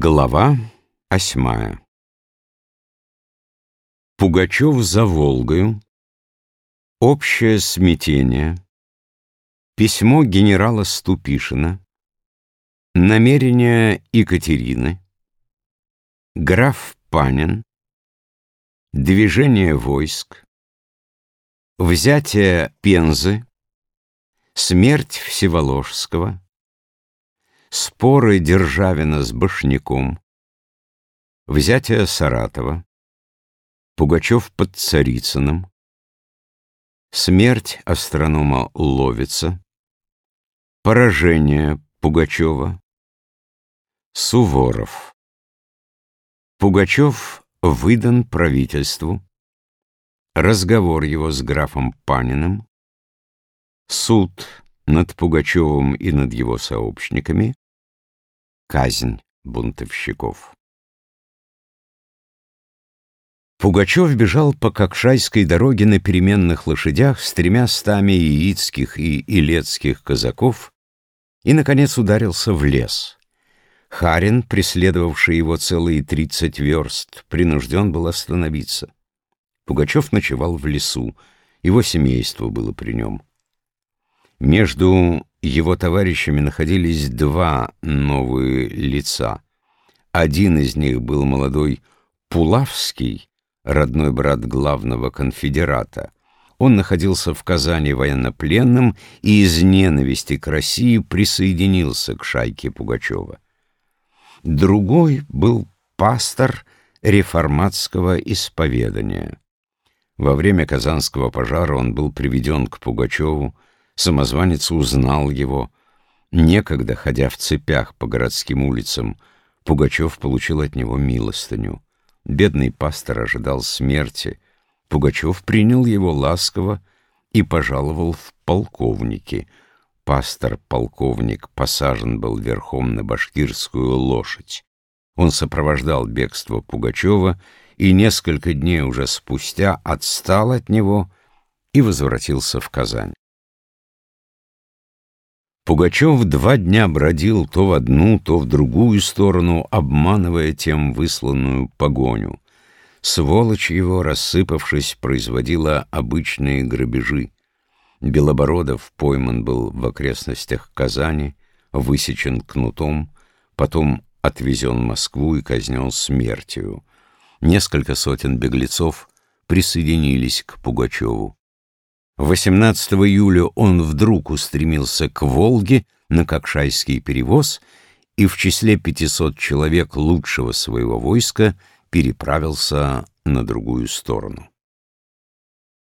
Глава восьмая. Пугачев за Волгою. Общее смятение. Письмо генерала Ступишина. Намерения Екатерины. Граф Панин. Движение войск. Взятие Пензы. Смерть Всеволожского Споры Державина с Башняком, Взятие Саратова, Пугачев под Царицыным, Смерть астронома Ловица, Поражение Пугачева, Суворов. Пугачев выдан правительству, Разговор его с графом Паниным, Суд над Пугачевым и над его сообщниками, казнь бунтовщиков. Пугачев бежал по Кокшайской дороге на переменных лошадях с тремя стами яицких и илецких казаков и, наконец, ударился в лес. Харин, преследовавший его целые тридцать верст, принужден был остановиться. Пугачев ночевал в лесу, его семейство было при нем. Между его товарищами находились два новые лица. Один из них был молодой Пулавский, родной брат главного конфедерата. Он находился в Казани военнопленным и из ненависти к России присоединился к шайке Пугачева. Другой был пастор реформатского исповедания. Во время Казанского пожара он был приведен к Пугачеву, Самозванец узнал его. Некогда, ходя в цепях по городским улицам, Пугачев получил от него милостыню. Бедный пастор ожидал смерти. Пугачев принял его ласково и пожаловал в полковники. Пастор-полковник посажен был верхом на башкирскую лошадь. Он сопровождал бегство Пугачева и несколько дней уже спустя отстал от него и возвратился в Казань. Пугачев два дня бродил то в одну, то в другую сторону, обманывая тем высланную погоню. Сволочь его, рассыпавшись, производила обычные грабежи. Белобородов пойман был в окрестностях Казани, высечен кнутом, потом отвезен в Москву и казнен смертью. Несколько сотен беглецов присоединились к Пугачеву. 18 июля он вдруг устремился к Волге на Кокшайский перевоз и в числе 500 человек лучшего своего войска переправился на другую сторону.